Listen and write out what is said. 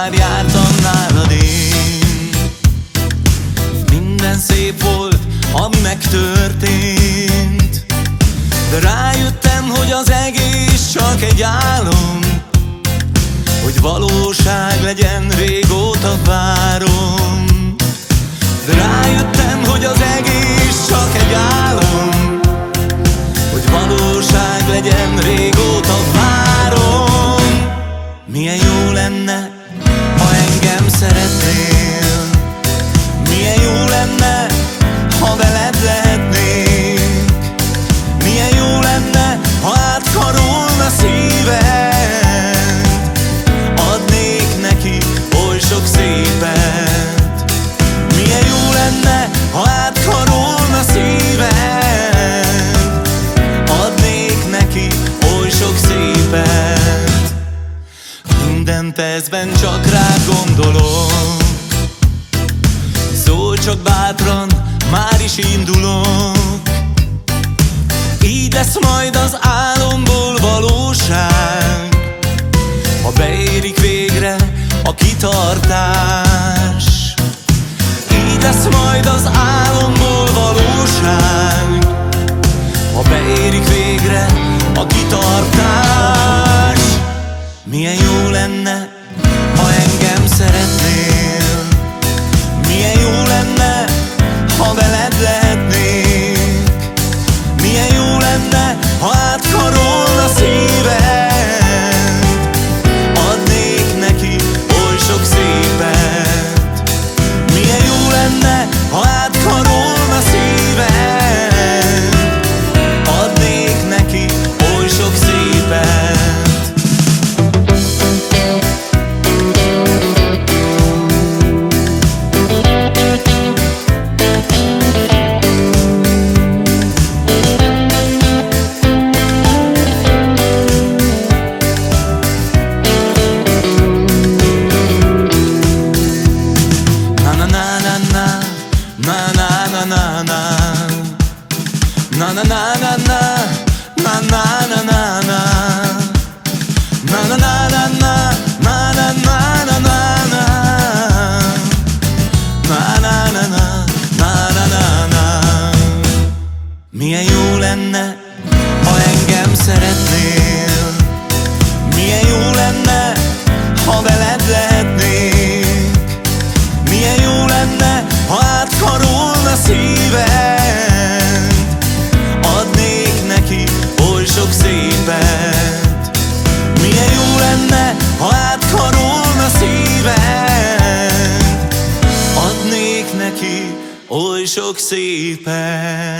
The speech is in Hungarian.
már jártam nálad én. Minden szép volt, ami megtörtént. De rájöttem, hogy az egész csak egy álom. Hogy valóság legyen, régóta várom. De rájöttem, hogy az egész csak egy álom. Hogy valóság legyen, régóta várom. Milyen jó lenne said Minden percben csak rád gondolok Szól csak bátran, már is indulok. Így lesz majd az álomból valóság. Ha beérik végre a kitartás. Így lesz majd az álomból valóság. Ha beérik végre lenne, ha engem szeretnél. Milyen jó lenne, ha veled lehetnék. Milyen jó lenne, ha átkarolna szíved. Adnék neki oly sok szépet. Milyen jó lenne, ha átkarolna szíved. Adnék neki oly sok szépet